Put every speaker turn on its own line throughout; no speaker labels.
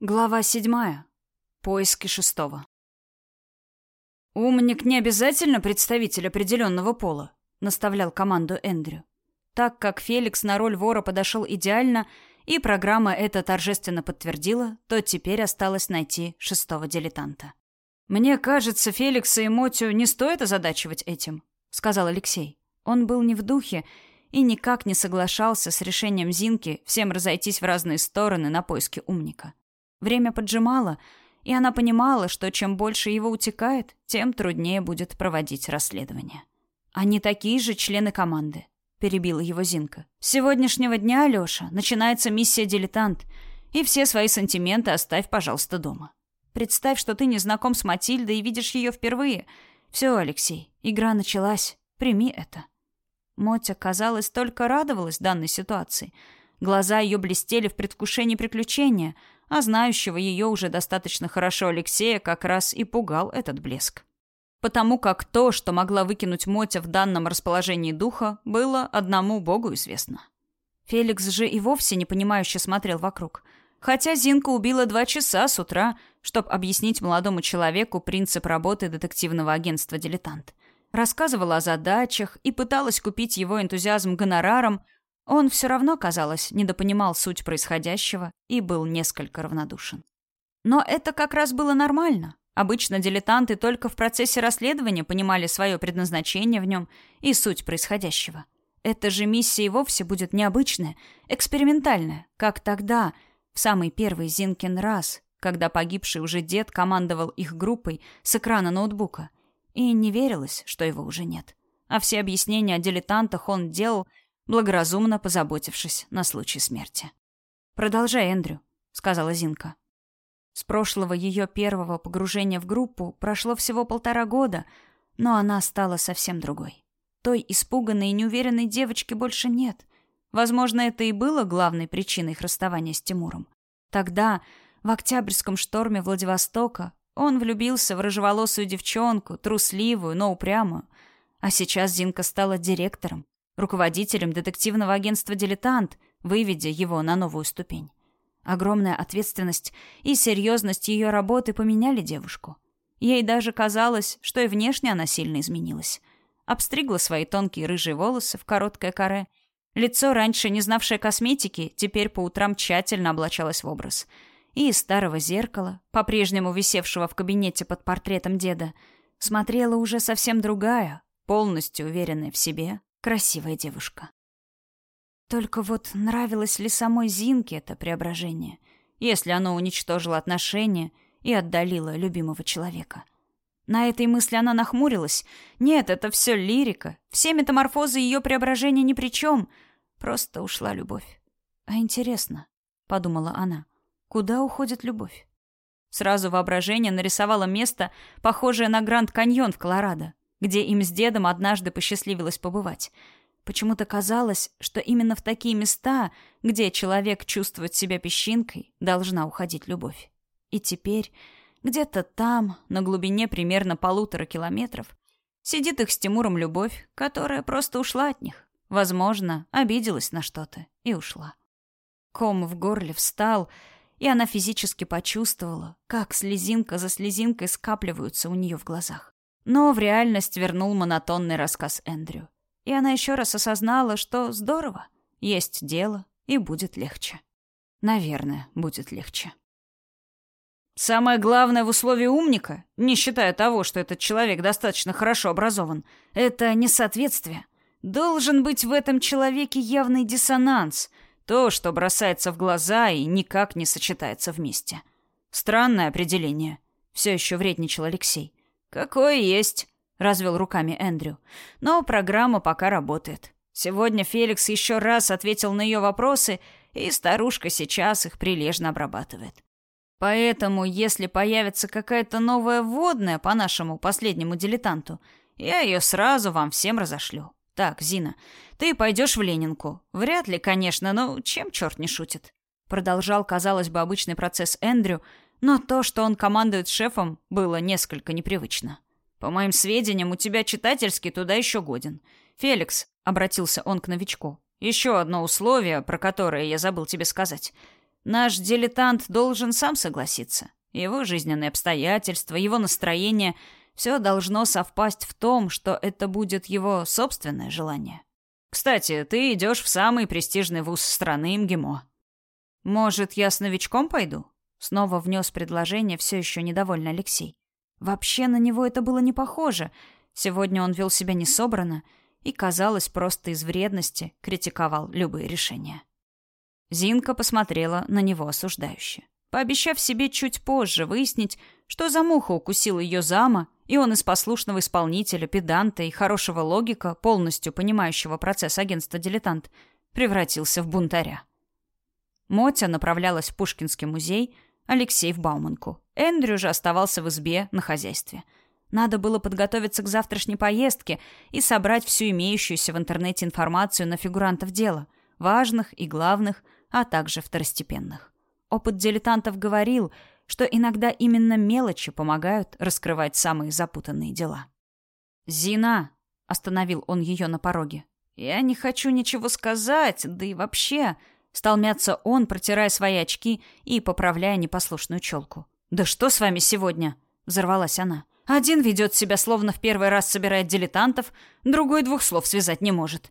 Глава седьмая. Поиски шестого. «Умник не обязательно представитель определенного пола», — наставлял команду Эндрю. Так как Феликс на роль вора подошел идеально, и программа это торжественно подтвердила, то теперь осталось найти шестого дилетанта. «Мне кажется, Феликса и Мотю не стоит озадачивать этим», — сказал Алексей. Он был не в духе и никак не соглашался с решением Зинки всем разойтись в разные стороны на поиски умника. Время поджимало, и она понимала, что чем больше его утекает, тем труднее будет проводить расследование. «Они такие же члены команды», — перебила его Зинка. «С сегодняшнего дня, Лёша, начинается миссия «Дилетант», и все свои сантименты оставь, пожалуйста, дома. Представь, что ты не знаком с Матильдой и видишь ее впервые. Все, Алексей, игра началась. Прими это». Мотя, казалось, только радовалась данной ситуации. Глаза ее блестели в предвкушении приключения — а знающего ее уже достаточно хорошо Алексея как раз и пугал этот блеск. Потому как то, что могла выкинуть Мотя в данном расположении духа, было одному Богу известно. Феликс же и вовсе непонимающе смотрел вокруг. Хотя Зинка убила два часа с утра, чтобы объяснить молодому человеку принцип работы детективного агентства «Дилетант». Рассказывала о задачах и пыталась купить его энтузиазм гонораром, он все равно, казалось, недопонимал суть происходящего и был несколько равнодушен. Но это как раз было нормально. Обычно дилетанты только в процессе расследования понимали свое предназначение в нем и суть происходящего. Эта же миссия и вовсе будет необычная, экспериментальная, как тогда, в самый первый Зинкин раз, когда погибший уже дед командовал их группой с экрана ноутбука. И не верилось, что его уже нет. А все объяснения о дилетантах он делал – благоразумно позаботившись на случай смерти. «Продолжай, Эндрю», — сказала Зинка. С прошлого ее первого погружения в группу прошло всего полтора года, но она стала совсем другой. Той испуганной и неуверенной девочки больше нет. Возможно, это и было главной причиной их расставания с Тимуром. Тогда, в октябрьском шторме Владивостока, он влюбился в рыжеволосую девчонку, трусливую, но упрямую. А сейчас Зинка стала директором, руководителем детективного агентства «Дилетант», выведя его на новую ступень. Огромная ответственность и серьезность ее работы поменяли девушку. Ей даже казалось, что и внешне она сильно изменилась. Обстригла свои тонкие рыжие волосы в короткое каре. Лицо, раньше не знавшее косметики, теперь по утрам тщательно облачалось в образ. И из старого зеркала, по-прежнему висевшего в кабинете под портретом деда, смотрела уже совсем другая, полностью уверенная в себе, красивая девушка. Только вот нравилось ли самой Зинке это преображение, если оно уничтожило отношения и отдалило любимого человека? На этой мысли она нахмурилась. Нет, это все лирика. Все метаморфозы ее преображения ни при чем. Просто ушла любовь. А интересно, подумала она, куда уходит любовь? Сразу воображение нарисовало место, похожее на Гранд Каньон в Колорадо где им с дедом однажды посчастливилось побывать. Почему-то казалось, что именно в такие места, где человек чувствует себя песчинкой, должна уходить любовь. И теперь, где-то там, на глубине примерно полутора километров, сидит их с Тимуром любовь, которая просто ушла от них. Возможно, обиделась на что-то и ушла. Ком в горле встал, и она физически почувствовала, как слезинка за слезинкой скапливаются у нее в глазах. Но в реальность вернул монотонный рассказ Эндрю. И она еще раз осознала, что здорово. Есть дело, и будет легче. Наверное, будет легче. Самое главное в условии умника, не считая того, что этот человек достаточно хорошо образован, это несоответствие. Должен быть в этом человеке явный диссонанс, то, что бросается в глаза и никак не сочетается вместе. Странное определение. Все еще вредничал Алексей. «Какое есть», — развел руками Эндрю. «Но программа пока работает. Сегодня Феликс еще раз ответил на ее вопросы, и старушка сейчас их прилежно обрабатывает. Поэтому, если появится какая-то новая вводная по нашему последнему дилетанту, я ее сразу вам всем разошлю. Так, Зина, ты пойдешь в Ленинку. Вряд ли, конечно, но чем черт не шутит?» Продолжал, казалось бы, обычный процесс Эндрю, но то, что он командует шефом, было несколько непривычно. По моим сведениям, у тебя читательский туда еще годен. Феликс, обратился он к новичку. Еще одно условие, про которое я забыл тебе сказать. Наш дилетант должен сам согласиться. Его жизненные обстоятельства, его настроение — все должно совпасть в том, что это будет его собственное желание. Кстати, ты идешь в самый престижный вуз страны МГИМО. Может, я с новичком пойду? Снова внес предложение все еще недовольный Алексей. Вообще на него это было не похоже. Сегодня он вел себя несобранно и, казалось, просто из вредности критиковал любые решения. Зинка посмотрела на него осуждающе, пообещав себе чуть позже выяснить, что за муха укусил ее зама, и он из послушного исполнителя, педанта и хорошего логика, полностью понимающего процесс агентства «Дилетант», превратился в бунтаря. Мотя направлялась в Пушкинский музей, Алексей в Бауманку. Эндрю же оставался в избе на хозяйстве. Надо было подготовиться к завтрашней поездке и собрать всю имеющуюся в интернете информацию на фигурантов дела, важных и главных, а также второстепенных. Опыт дилетантов говорил, что иногда именно мелочи помогают раскрывать самые запутанные дела. «Зина!» — остановил он ее на пороге. «Я не хочу ничего сказать, да и вообще...» Стал мяться он, протирая свои очки и поправляя непослушную челку. «Да что с вами сегодня?» — взорвалась она. «Один ведет себя, словно в первый раз собирает дилетантов, другой двух слов связать не может».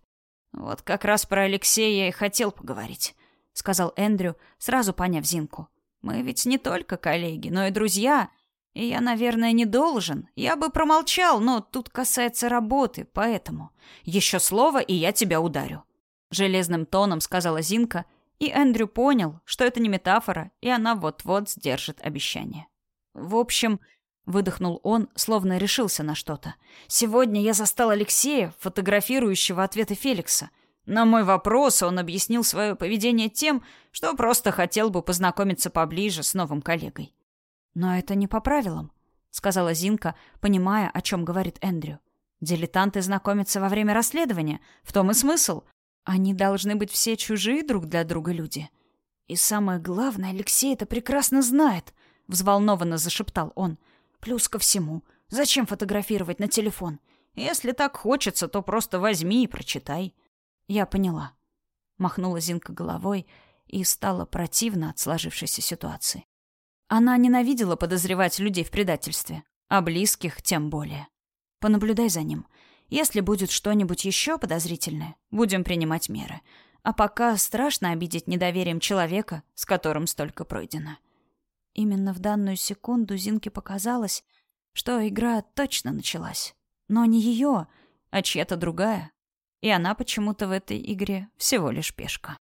«Вот как раз про Алексея я и хотел поговорить», — сказал Эндрю, сразу поняв Зинку. «Мы ведь не только коллеги, но и друзья, и я, наверное, не должен. Я бы промолчал, но тут касается работы, поэтому... Еще слово, и я тебя ударю». Железным тоном сказала Зинка, и Эндрю понял, что это не метафора, и она вот-вот сдержит обещание. В общем, выдохнул он, словно решился на что-то. Сегодня я застал Алексея, фотографирующего ответы Феликса. На мой вопрос он объяснил свое поведение тем, что просто хотел бы познакомиться поближе с новым коллегой. Но это не по правилам, сказала Зинка, понимая, о чем говорит Эндрю. Дилетанты знакомятся во время расследования, в том и смысл. Они должны быть все чужие друг для друга люди. И самое главное, Алексей это прекрасно знает, взволнованно зашептал он. Плюс ко всему, зачем фотографировать на телефон? Если так хочется, то просто возьми и прочитай. Я поняла. Махнула Зинка головой и стало противно от сложившейся ситуации. Она ненавидела подозревать людей в предательстве, а близких тем более. Понаблюдай за ним. Если будет что-нибудь еще подозрительное, будем принимать меры. А пока страшно обидеть недоверием человека, с которым столько пройдено. Именно в данную секунду Зинке показалось, что игра точно началась. Но не ее, а чья-то другая. И она почему-то в этой игре всего лишь пешка.